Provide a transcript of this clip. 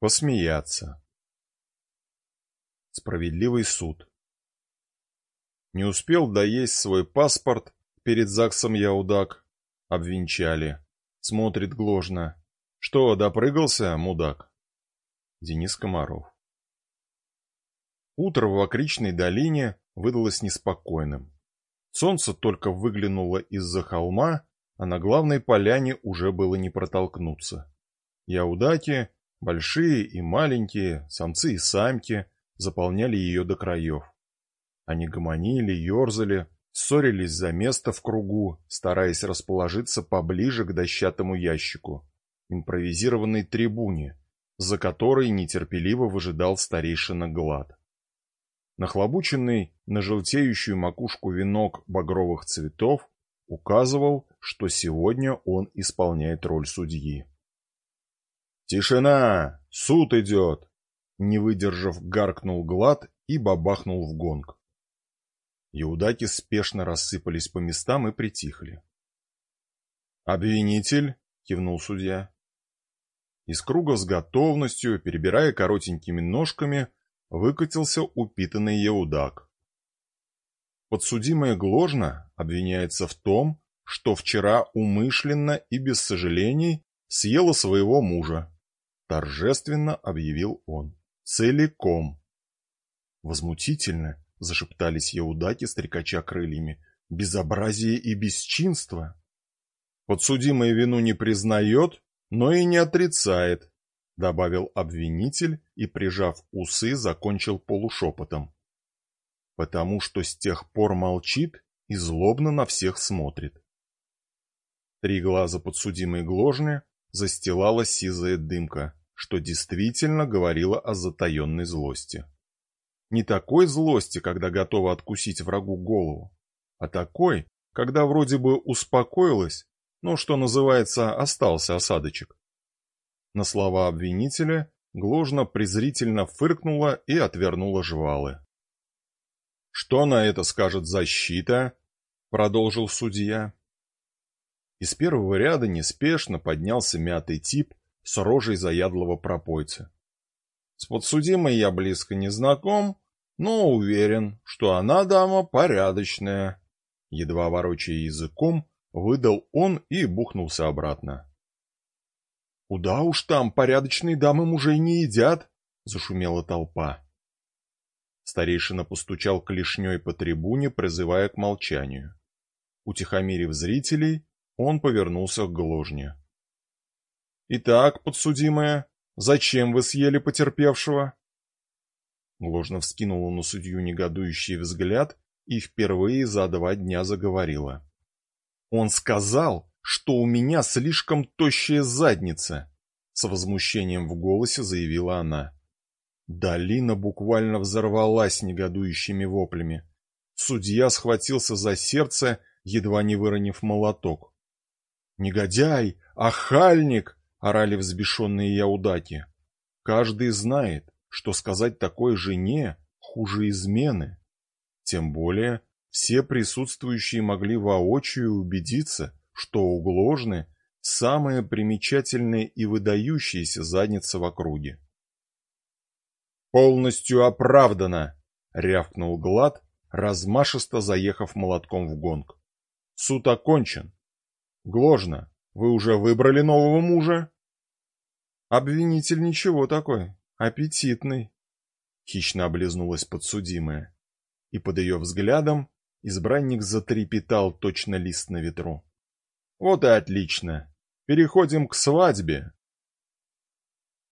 Посмеяться. Справедливый суд. Не успел доесть свой паспорт перед ЗАГСом Яудак. Обвенчали. Смотрит гложно. Что, допрыгался, мудак? Денис Комаров. Утро в Окричной долине выдалось неспокойным. Солнце только выглянуло из-за холма, а на главной поляне уже было не протолкнуться. Яудаки, большие и маленькие, самцы и самки, заполняли ее до краев. Они гомонили, ерзали, ссорились за место в кругу, стараясь расположиться поближе к дощатому ящику, импровизированной трибуне, за которой нетерпеливо выжидал старейшина Глад. Нахлобученный на желтеющую макушку венок багровых цветов указывал, что сегодня он исполняет роль судьи. «Тишина! Суд идет!» Не выдержав, гаркнул Глад и бабахнул в гонг. Иудаки спешно рассыпались по местам и притихли. «Обвинитель!» — кивнул судья. Из круга с готовностью, перебирая коротенькими ножками, выкатился упитанный Еудак. Подсудимая Гложно обвиняется в том, что вчера умышленно и без сожалений съела своего мужа. Торжественно объявил он. Целиком. Возмутительно, зашептались Еудаки, стрекача крыльями. Безобразие и бесчинство. Подсудимый вину не признает, но и не отрицает, добавил обвинитель и, прижав усы, закончил полушепотом. Потому что с тех пор молчит и злобно на всех смотрит. Три глаза подсудимой Гложны застилала сизая дымка, что действительно говорило о затаенной злости. Не такой злости, когда готова откусить врагу голову, а такой, когда вроде бы успокоилась, но, что называется, остался осадочек. На слова обвинителя Гложно презрительно фыркнула и отвернула жвалы. «Что на это скажет защита?» — продолжил судья. Из первого ряда неспешно поднялся мятый тип с рожей заядлого пропойца. С подсудимой я близко не знаком, но уверен, что она дама порядочная. Едва ворочая языком, выдал он и бухнулся обратно. «Куда уж там, порядочные дамы мужей не едят!» — зашумела толпа. Старейшина постучал клешней по трибуне, призывая к молчанию. Утихомирив зрителей, он повернулся к гложне. «Итак, подсудимая, зачем вы съели потерпевшего?» Гложно вскинула на судью негодующий взгляд и впервые за два дня заговорила. «Он сказал, что у меня слишком тощая задница!» С возмущением в голосе заявила она. Долина буквально взорвалась негодующими воплями. Судья схватился за сердце, едва не выронив молоток. «Негодяй! Ахальник!» — орали взбешенные яудаки. «Каждый знает, что сказать такой жене хуже измены. Тем более все присутствующие могли воочию убедиться, что у Гложны самая примечательная и выдающаяся задница в округе. «Полностью оправдано!» — рявкнул Глад, размашисто заехав молотком в гонг. «Суд окончен. Гложно, вы уже выбрали нового мужа?» «Обвинитель ничего такой, аппетитный», — хищно облизнулась подсудимая. И под ее взглядом избранник затрепетал точно лист на ветру. Вот и отлично. Переходим к свадьбе.